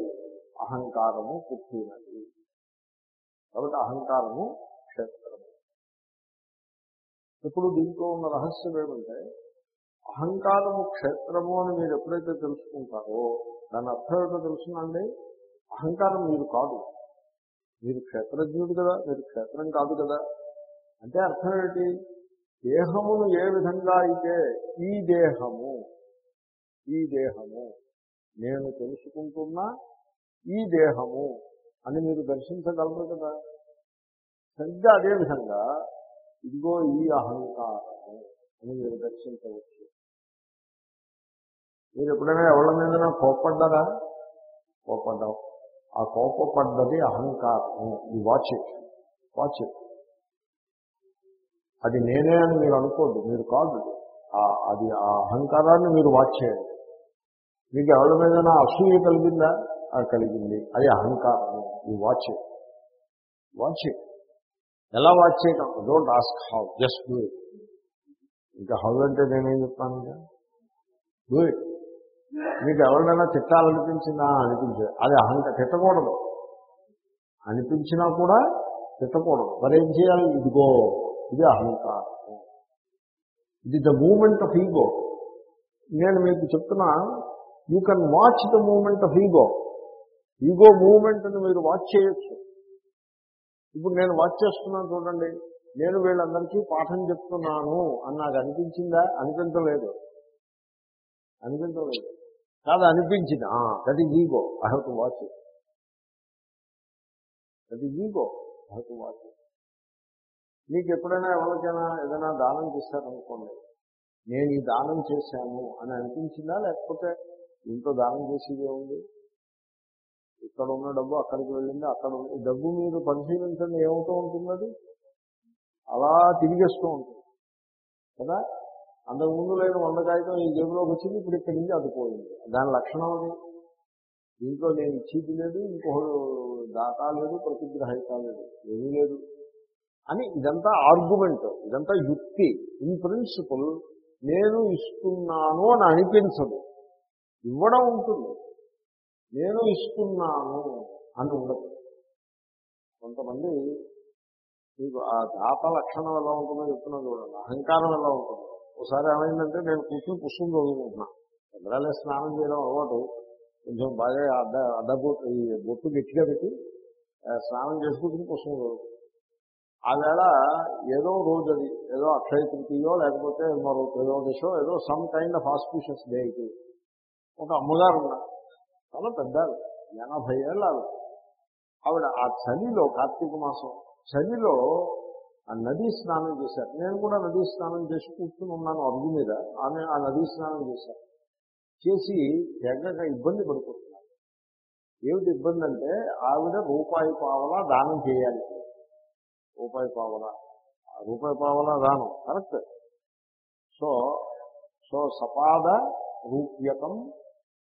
అహంకారము పుట్టినది కాబట్టి అహంకారము క్షేత్రము. ఇప్పుడు దీంట్లో ఉన్న రహస్యం ఏమంటే అహంకారము క్షేత్రము అని మీరు ఎప్పుడైతే తెలుసుకుంటారో దాని అర్థం ఏమిటో తెలుసునండి అహంకారం మీరు కాదు. మీరు క్షేత్రజ్ఞుడు కదా మీరు క్షేత్రం కాదు కదా. అంటే అర్థం ఏంటి? దేహమును ఏ విధంగా అయితే ఈ దేహము ఈ దేహము నేను తెలుసుకుంటున్నా ఈ దేహము అని మీరు దర్శించగలరు కదా? సరిగ్గా అదేవిధంగా ఇదిగో ఈ అహంకారము అని మీరు దర్శించవచ్చు. మీరు ఎప్పుడైనా ఎవరి మీద కోప్పడ్డారా? కోపడ్డాం ఆ కోపపడ్డది అహంకారము. ఈ వాచ్ ఇట్ వాచ్ ఇట్ అది నేనే అని మీరు అనుకోద్దు మీరు కాదు. అది ఆ అహంకారాన్ని మీరు వాచ్ చేయండి. మీకు ఎవరి మీద అసూయ కలిగిందా? కలిగింది. అది అహంకారం. ఈ వాచ్ వాచ్ ఎలా వాచ్ చేయటం don't ask how just do it. ఇంకా హౌ అంటే నేనేం చెప్తాను ఇంకా? Do it. మీకు ఎవరినైనా తిట్టాలనిపించిందా? అనిపించదు. అది అహంక తిట్టకూడదు. అనిపించినా కూడా తిట్టకూడదు. మరి ఏం చేయాలి? ఇదిగో ఇది అహంకారము. ఇది ద మూమెంట్ ఆఫ్ ఈగో నేను మీకు చెప్తున్నా you can watch the moment of ego ego మూమెంట్ని మీరు వాచ్ చేయొచ్చు. ఇప్పుడు నేను వాచ్ చేస్తున్నాను చూడండి. నేను వీళ్ళందరికీ పాఠం చెప్తున్నాను అని నాకు అనిపించిందా? అనిపించలేదు. అనిపించలేదు. కాదు అనిపించింది. That is ego I have to watch it that is ego I have to watch it మీకు ఎప్పుడైనా ఎవరికైనా ఏదైనా దానం చేశారనుకోండి నేను ఈ దానం చేశాను అని అనిపించిందా? లేకపోతే ఇంట్లో దానం చేసేదే ఉంది ఇక్కడ ఉన్న డబ్బు అక్కడికి వెళ్ళింది అక్కడ ఈ డబ్బు మీరు పరిశీలించండి ఏమవుతూ ఉంటుంది అలా తిరిగేస్తూ ఉంటుంది. కదా? అంతకుముందు లేని వంద కాగితం ఈ జేబులోకి వచ్చింది ఇప్పుడు ఇక్కడి నుంచి అదిపోయింది దాని లక్షణం అది. దీంట్లో నేను ఇచ్చేది లేదు ఇంకొకడు దాతా లేదు ప్రతిగ్రహిత లేదు ఏమీ లేదు. అని ఇదంతా ఆర్గ్యుమెంట్ ఇదంతా యుక్తి. ఇన్ ప్రిన్సిపల్ నేను ఇస్తున్నాను అని అనిపించదు. ఇవ్వడం ఉంటుంది. నేను ఇస్తున్నాను అని ఉండదు. కొంతమంది మీకు ఆ దాత లక్షణం ఎలా ఉంటుందో చెప్తున్నా చూడండి. అహంకారం ఎలా ఉంటుందో. ఒకసారి ఏమైందంటే నేను కూర్చుని పుస్తకం చదువుకుంటున్నాను చంద్రాలే స్నానం చేయడం అలవాటు. కొంచెం బాగా అడ్డ అడ్డబొట్టు ఈ బొట్టు గట్టిగా పెట్టి స్నానం చేసి పుస్తకం చదువుకుంటాను ఆ వేళ ఏదో రోజు అది ఏదో అక్షయ తృతీయో లేకపోతే మరో త్రయోదశో ఏదో some kind of auspicious day ఇది. ఒక అమ్మగారు ఉన్నారు. చాలా పెద్ద ఎనభై ఏళ్ళ ఆవిడ. ఆవిడ ఆ చలిలో కార్తీక మాసం చలిలో ఆ నదీ స్నానం చేశారు. నేను కూడా నదీ స్నానం చేసి కూర్చుని ఉన్నాను అరుగు మీద. ఆమె ఆ నదీ స్నానం చేశారు. చేసి తెగగా ఇబ్బంది పడిపోతున్నారు ఏమిటి ఇబ్బంది అంటే ఆవిడ రూపాయి పావలా దానం చేయాలి. రూపాయి పావలా ఆ రూపాయి పావలా దానం కరెక్ట్. సో సో సపాద రూప్యకం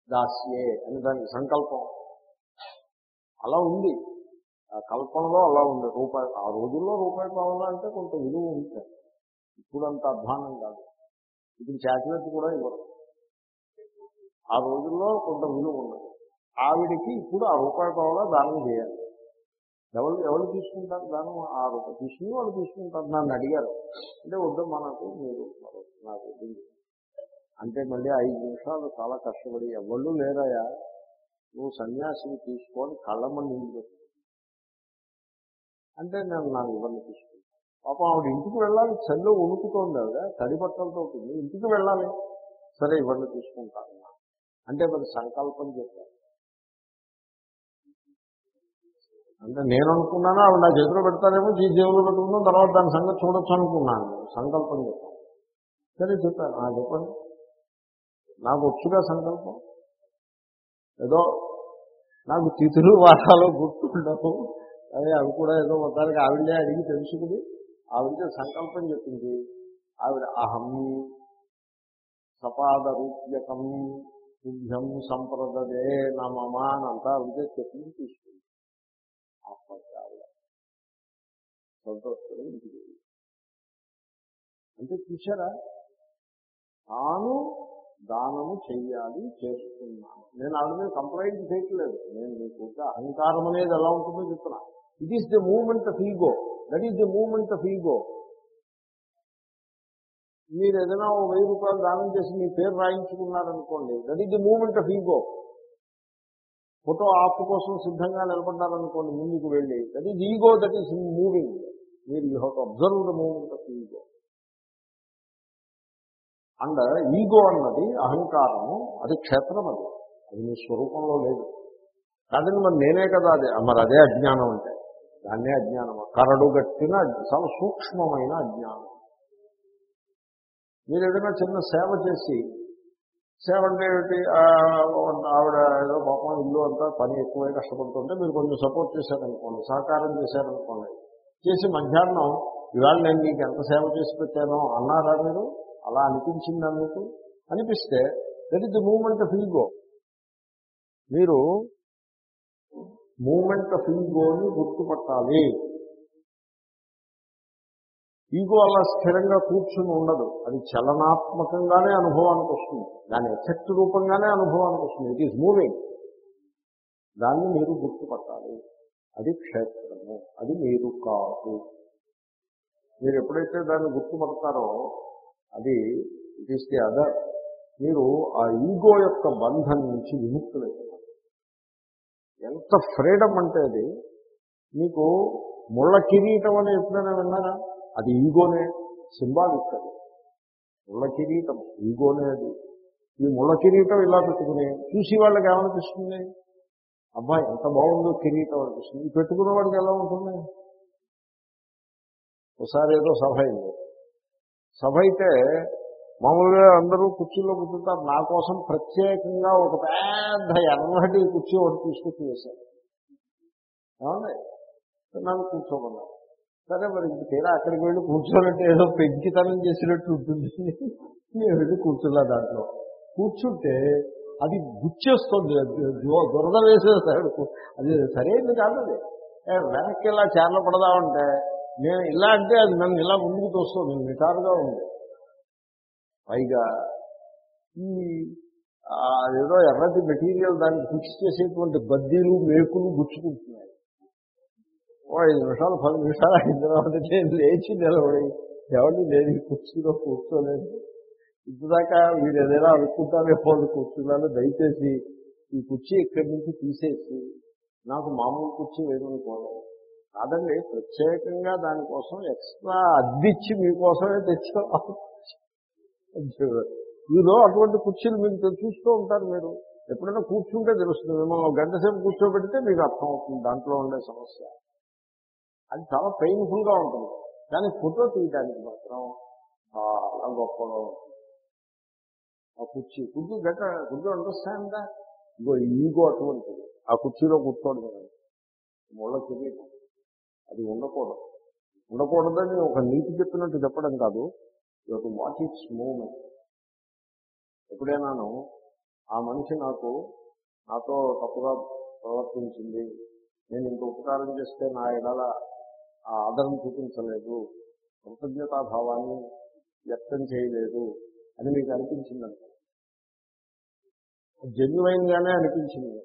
దాస్యే అని దానికి సంకల్పం. అలా ఉంది. ఆ కల్పనలో అలా ఉంది. రూపాయి ఆ రోజుల్లో రూపాయి పావలా అంటే కొంత విలువ ఉంటుంది ఇప్పుడు అంత అధ్వానం కాదు. ఇప్పుడు చాక్లెట్ కూడా ఇవ్వరు. ఆ రోజుల్లో కొంత విలువ ఉండదు ఆవిడికి ఇప్పుడు ఆ రూపాయి పావలా దానం చేయాలి. ఎవరు ఎవరు తీసుకుంటారు దాని ఆ రూపాయి తీసుకుని వాళ్ళు తీసుకుంటారు. నన్ను అడిగారు. అంటే వద్దు మనకు మీరు నాకు అంటే మళ్ళీ ఐదు నిమిషాలు చాలా కష్టపడి ఎవళ్ళు లేరయ్యా? నువ్వు సన్యాసిని తీసుకొని కళ్ళమని నీళ్ళు అంటే నేను నాకు ఇవన్నీ తీసుకుంటాను పాపం ఆవిడ ఇంటికి వెళ్ళాలి. చల్లో ఉణుకుతోంది ఆవిడ. తడి బట్టలతో ఉంటుంది ఇంటికి వెళ్ళాలి. సరే ఇవన్నీ తీసుకుంటాను అంటే మరి సంకల్పం చెప్పారు. అంటే నేను అనుకున్నాను ఆవిడ నా చేతిలో పెడతారేమో ఈ జేబులో పెట్టుకున్నాం తర్వాత దాని సంగతి చూడొచ్చు అనుకున్నాను. సంకల్పం చెప్పాను. సరే చెప్పాను. ఆ చెప్పండి. నాకు వచ్చుగా సంకల్పం. ఏదో నాకు తిథులు వారాలు గుర్తుండవు. అదే అవి కూడా ఏదో మొత్తానికి ఆవిడే అడిగి తెలుసుకుని ఆవిడకి సంకల్పం చెప్పింది. ఆవిడ అహం సపాద రూప్యకం శుభ్యం సంప్రదదే నా మమ అని అంతా ఆవిడకే చెప్పింది తీసుకుంది. ఆత్మజ్ఞానం సంతోషం ఇంటికి అంటే చూసారా తాను దానము చెయ్యాలి చేస్తున్నాను నేను ఆవిడ మీద కంప్లైంట్ చేయట్లేదు. నేను మీకు అహంకారం అనేది ఎలా ఉంటుందో చెప్తున్నా. It is the moment of ego that is the moment of ego మీరు ఏదైనా వెయ్యి రూపాయలు దానం చేసి మీ పేరు రాయించుకున్నారనుకోండి that is the moment of ego photo op కోసం సిద్ధంగా నిలబడ్డారనుకోండి ముందుకు వెళ్ళి. That is ego that is moving మీరు you have observe the moment of ego and ego అన్నది అహంకారము అది క్షేత్రం అది. అది మీ స్వరూపంలో లేదు. కాదండి మరి నేనే కదా అదే. మరి అదే అజ్ఞానం అంటే. దాన్నే అజ్ఞానం. కరడుగట్టిన చాలా సూక్ష్మమైన అజ్ఞానం. మీరు ఏదైనా చిన్న సేవ చేసి సేవ అంటే ఏమిటి ఆవిడ ఏదో పాపం ఇల్లు అంతా పని ఎక్కువై కష్టపడుతుంటే మీరు కొంచెం సపోర్ట్ చేశారనుకోండి సహకారం చేశారనుకోండి. చేసి మధ్యాహ్నం ఇవాళ నేను మీకు ఎంత సేవ చేసి పెట్టానో అన్నారా మీరు? అలా అనిపించిందా మీకు? అనిపిస్తే that is the moment of ego మీరు మూమెంట్ ఆఫ్ ఈగోని గుర్తుపట్టాలి. ఈగో అలా స్థిరంగా కూర్చుని ఉండదు. అది చలనాత్మకంగానే అనుభవానికి వస్తుంది. దాని ఎఫెక్ట్ రూపంగానే అనుభవానికి వస్తుంది. ఇట్ ఈజ్ మూవింగ్ దాన్ని మీరు గుర్తుపట్టాలి. అది క్షేత్రము. అది మీరు కాదు. మీరు ఎప్పుడైతే దాన్ని గుర్తుపడతారో అది ఇట్ ఈస్ ది అదర్ మీరు ఆ ఈగో యొక్క బంధం నుంచి విముక్తులవుతున్నారు ఎంత ఫ్రీడమ్ అంటే అది? మీకు ముళ్ళ కిరీటం అని ఎప్పుడైనా విన్నారా? అది ఈగోనే సింబాలిక్ అది ముళ్ళ కిరీటం ఈగోనే అది. ఈ ముళ్ళ కిరీటం ఇలా పెట్టుకుని చూసి వాళ్ళకి ఏమనిపిస్తుంది? అబ్బాయి ఎంత బాగుందో కిరీటం అనిపిస్తుంది. ఈ పెట్టుకున్న వాడికి ఎలా ఉంటుంది? ఒకసారి ఏదో సభ అయింది. సభ అయితే మామూలుగా అందరూ కుర్చీలో కూర్చుంటారు. నా కోసం ప్రత్యేకంగా ఒక పెద్ద ఎర్రటి కుర్చీ ఒకటి తీసుకొచ్చి వేశారు. ఏమండి? నన్ను కూర్చోమన్నారు. సరే మరి ఇంక తీరా అక్కడికి వెళ్ళి కూర్చోనంటే ఏదో పెంకితనం చేసినట్టు ఉంటుంది. నేను వెళ్ళి కూర్చున్నా దాంట్లో. కూర్చుంటే అది గుచ్చేస్తుంది దురద వేసేస్తాడు. అది సరైనది కాదు అది ఏ, వెనక్కి ఇలా చేరలు పడదామంటే నేను ఇలా అంటే అది నన్ను ఇలా ముందుకు తోస్తుంది నిటారుగా ఉంది పైగా ఈ ఏదో ఎర్రటి మెటీరియల్ దాన్ని ఫిక్స్ చేసేటువంటి బద్దీలు మేకులు గుచ్చుకుంటున్నాయి. ఓ ఐదు నిమిషాలు పది నిమిషాలు అయిన తర్వాత నేను లేచి నిలబడి ఎవరిని నేను కుర్చీలో కూర్చోలేదు. ఇంతదాకా వీడు ఏదైనా అనుకుంటారేమో అని కూర్చున్నాను. దయచేసి ఈ కుర్చీ ఇక్కడి నుంచి తీసేసి నాకు మామూలు కుర్చీ వేయమనుకోలేదు కాదండి ప్రత్యేకంగా దానికోసం ఎక్స్ట్రా అద్దిచ్చి మీకోసమే తెచ్చాం మీరు అటువంటి కుర్చీలు మీకు చూస్తూ ఉంటారు మీరు. ఎప్పుడైనా కూర్చుంటే తెలుస్తుంది మిమ్మల్ని గంట సేపు కూర్చోబెడితే మీకు అర్థమవుతుంది దాంట్లో ఉండే సమస్య. అది చాలా పెయిన్ఫుల్గా ఉంటుంది. కానీ ఫోటో తీయడానికి మాత్రం చాలా గొప్పగా ఉంటుంది. ఆ కుర్చీ కుర్చీ గట్ట కుర్చీ అండర్స్టాండ్ ఇగో ఈగో అటువంటిది. ఆ కుర్చీలో కూర్చోడు కదా. ముళ్ళ కిరీటం. అది ఉండకూడదు. ఉండకూడదని ఒక నీతి చెప్పినట్టు చెప్పడం కాదు. ఒక వాచ్ ఇట్స్ మూమెంట్ ఎప్పుడైనాను ఆ మనిషి నాకు నాతో తప్పుగా ప్రవర్తించింది. నేను ఇంత ఉపకారం చేస్తే నా ఎడల ఆ ఆదరణ చూపించలేదు కృతజ్ఞతాభావాన్ని వ్యక్తం చేయలేదు అని మీకు అనిపించిందంట. జెన్యున్ గానే అనిపించింది.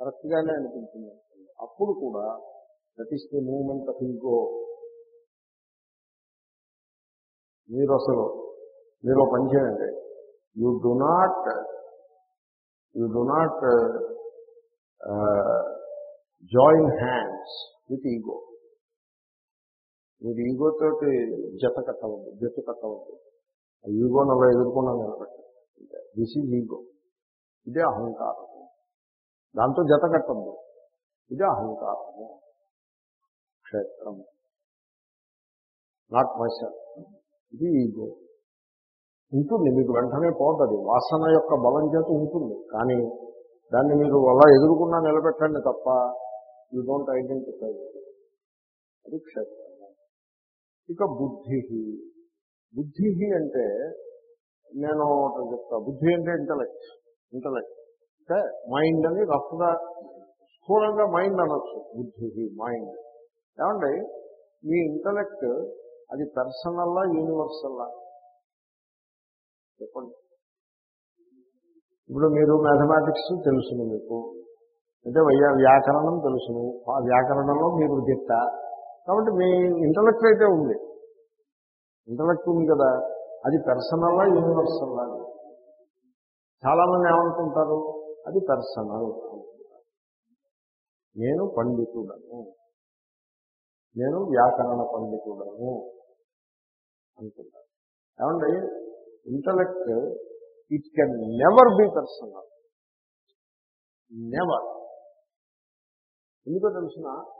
కరెక్ట్ గానే అనిపించింది. అప్పుడు కూడా that is the moment of మీరు అసలు మీరు ఒక పని చేయండి. You do not you do not join hands with ego మీరు ఈగో తోటి జత కట్టవద్దు జట్టు కట్టవద్దు ఆ ఈగోని అలా ఎదుర్కొన్నాను నిలబెట్టాలి దిస్ ఈజ్ ఈగో ఇదే అహంకారము. దాంతో జత కట్టద్దు ఇదే అహంకారము. క్షేత్రము. నాట్ మైసెల్ ఇది ఈగో ఉంటుంది మీకు వెంటనే పోతుంది. వాసన యొక్క బలం చేత ఉంటుంది. కానీ దాన్ని మీరు అలా ఎదుర్కొన్నా నిలబెట్టండి తప్ప యూ డోంట్ ఐడెంటిఫై అది క్షేత్రం. ఇక బుద్ధి. బుద్ధి అంటే నేను చెప్తా. బుద్ధి అంటే ఇంటలెక్ట్. ఇంటలెక్ట్. అంటే మైండ్ అని రఫ్గా స్థూలంగా మైండ్ అనొచ్చు. బుద్ధి మైండ్. ఏమండి? మీ ఇంటలెక్ట్ అది పర్సనల్లా యూనివర్సల్లా? చెప్పండి. ఇప్పుడు మీరు మ్యాథమెటిక్స్ తెలుసును మీకు. అంటే వ్యాకరణం తెలుసును. ఆ వ్యాకరణంలో మీరు దిట్ట. కాబట్టి మీ ఇంటలెక్ట్ అయితే ఉంది. ఇంటలెక్ట్ ఉంది కదా. అది పర్సనలా యూనివర్సల్లా చాలామంది ఏమనుకుంటారు? అది పర్సనల్ నేను పండితుడను. నేను వ్యాకరణ పండితుడను. అనుకుంటాను ఏమండి? Intellect it can never be personal never ఎందుకో తెలుసిన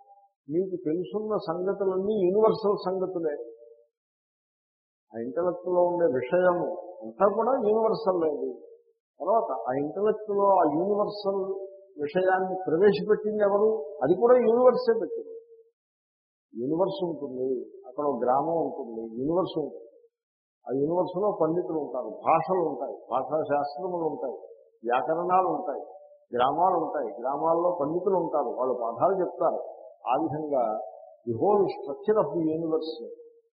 మీకు తెలుసున్న సంగతులన్నీ యూనివర్సల్ సంగతులే. ఆ ఇంటలెక్ట్లో ఉండే విషయము అంతా కూడా యూనివర్సల్ లేదు తర్వాత ఆ ఇంటలెక్ట్లో ఆ యూనివర్సల్ విషయాన్ని ప్రవేశపెట్టింది ఎవరు? అది కూడా యూనివర్సే పెట్టింది. యూనివర్స్ ఉంటుంది అక్కడ గ్రామం ఉంటుంది యూనివర్స్ ఉంటుంది. ఆ యూనివర్స్లో పండితులు ఉంటారు భాషలు ఉంటాయి భాషా శాస్త్రములు ఉంటాయి వ్యాకరణాలు ఉంటాయి గ్రామాలు ఉంటాయి. గ్రామాల్లో పండితులు ఉంటారు వాళ్ళు పాఠాలు చెప్తారు. ఆ విధంగా the whole structure of the universe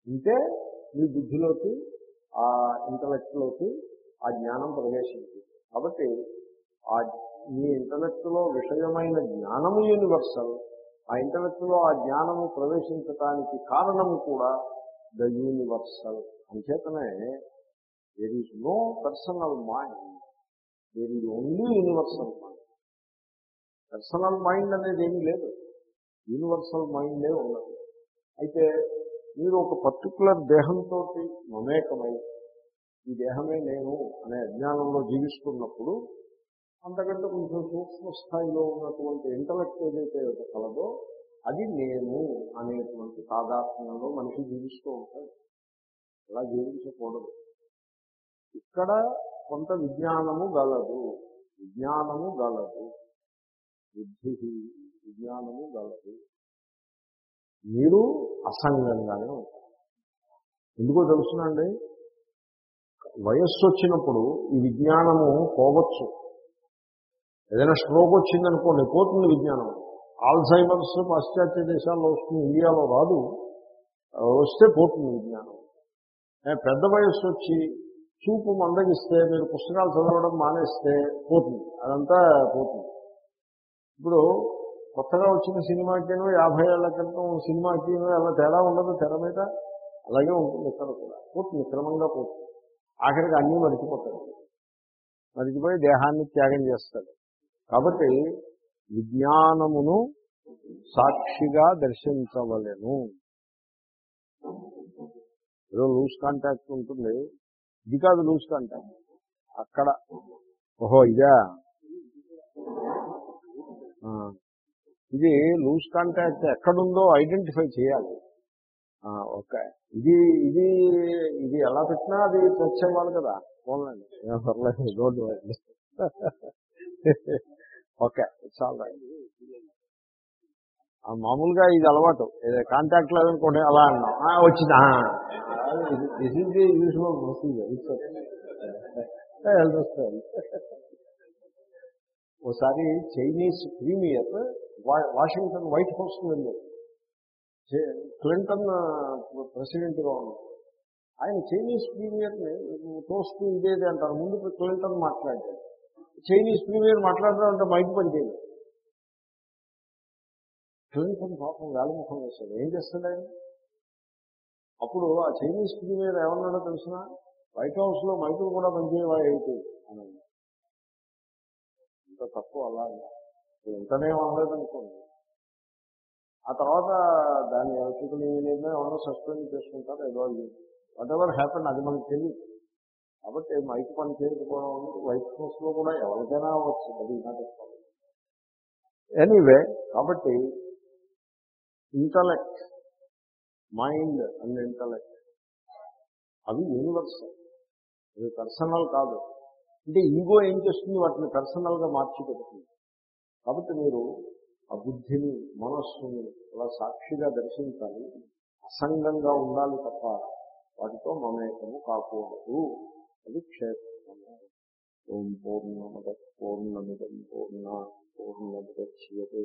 ఉంటే మీ బుద్ధిలోకి ఆ ఇంటలెక్ట్లోకి ఆ జ్ఞానం ప్రవేశించింది. కాబట్టి ఆ మీ ఇంటలెక్ట్లో విషయమైన జ్ఞానము యూనివర్సల్ ఆ ఇంటలెక్ట్లో ఆ జ్ఞానము ప్రవేశించటానికి కారణము కూడా ద యూనివర్సల్ అంచేతనే there is no personal mind there is only universal mind personal mind అనేది ఏమీ లేదు. యూనివర్సల్ మైండే ఉన్నది అయితే మీరు ఒక పర్టికులర్ దేహంతో మమేకమై ఈ దేహమే నేను అనే అజ్ఞానంలో జీవిస్తున్నప్పుడు అంతకంటే కొంచెం సూక్ష్మ స్థాయిలో ఉన్నటువంటి ఇంటలెక్ట్ ఏదైతే కలదో అది నేను అనేటువంటి సాధారణంలో మనిషి జీవిస్తూ ఉంటాడు. అలా జీవించకూడదు. ఇక్కడ కొంత విజ్ఞానము గలదు. విజ్ఞానము గలదు. బుద్ధి విజ్ఞానము గలదు. మీరు అసంగంగానే ఉంటారు. ఎందుకో తెలుసునండి? వయస్సు వచ్చినప్పుడు ఈ విజ్ఞానము పోవచ్చు. ఏదైనా స్ట్రోక్ వచ్చిందనుకోండి పోతుంది విజ్ఞానం. ఆల్జైమర్స్ పాశ్చాత్య దేశాల్లో వస్తుంది ఇండియాలో రాదు. వస్తే పోతుంది విజ్ఞానం. పెద్ద వయస్సు వచ్చి చూపు మందగిస్తే మీరు పుస్తకాలు చదవడం మానేస్తే పోతుంది. అదంతా పోతుంది. ఇప్పుడు కొత్తగా వచ్చిన సినిమాకినో యాభై ఏళ్ళ క్రితం సినిమాకినో ఎలా తేడా ఉండదు తెర మీద అలాగే ఉంటుంది ఇక్కడ కూడా. పూర్తి క్రమంగా పోతుంది ఆఖరికి అన్నీ మరిచిపోతాడు. మరిచిపోయి దేహాన్ని త్యాగం చేస్తాడు. కాబట్టి విజ్ఞానమును సాక్షిగా దర్శించవలెను. ఏదో లూజ్ కాంటాక్ట్ ఉంటుంది. ఇది కాదు లూజ్ కాంటాక్ట్. అక్కడ. ఓహో ఇదా? ఇది లూజ్ కాంటాక్ట్ ఎక్కడుందో ఐడెంటిఫై చేయాలి. ఓకే. ఇది ఇది ఇది ఎలా పెట్టినా అది టచ్ అవ్వాలి కదా పోన్లండి పర్లేదు road okay it's all right. మామూలుగా ఇది అలవాటు. కాంటాక్ట్ లేదనుకోండి అలా అన్నాం. వచ్చిందా. This is the usual procedure it's ఓసారి చైనీస్ ప్రీమియర్ వాషింగ్టన్ వైట్ హౌస్కి వెళ్ళారు క్లింటన్ ప్రెసిడెంట్గా ఉన్నారు ఆయన చైనీస్ ప్రీమియర్ని టోస్ట్ ఇదేది అంటారు. ముందు క్లింటన్ మాట్లాడారు చైనీస్ ప్రీమియర్ మాట్లాడడం అంటే మైక్ పనిచేయదు క్లింటన్ పాపం వేలముఖం వేశాడు. ఏం చేస్తాడు ఆయన? అప్పుడు ఆ చైనీస్ ప్రీమియర్ ఏమన్నాడో తెలిసిన వైట్ హౌస్లో మైకులు కూడా పనిచేయవా ఏంటి అని ఇంత తక్కువ అలా ఇంతనే ఉండలేదనుకోండి ఆ తర్వాత దాన్ని ఎవరికి నిర్ణయం ఎవరో సస్పెండ్ చేసుకుంటారు ఏదో వాట్ ఎవర్ హ్యాపెన్ అది మనకు తెలియదు కాబట్టి మైక్ పని చేయకపోవడం వైట్ హౌస్లో కూడా ఎవరికైనా అవ్వచ్చు. అది నాట్ ఎనీవే కాబట్టి ఇంటలెక్ట్ మైండ్ అండ్ ఇంటలెక్ట్ అవి యూనివర్సల్ అవి పర్సనల్ కాదు. అంటే ఈగో ఏం చేస్తుంది? వాటిని పర్సనల్గా మార్చి పెడుతుంది కాబట్టి మీరు ఆ బుద్ధిని మనస్సుని అలా సాక్షిగా దర్శించాలి. అసంగంగా ఉండాలి తప్ప వాటితో మమేకము కాకూడదు అది క్షేత్రము. ఓం పూర్ణమద పూర్ణమిదం పూర్ణ పూర్ణముద్యే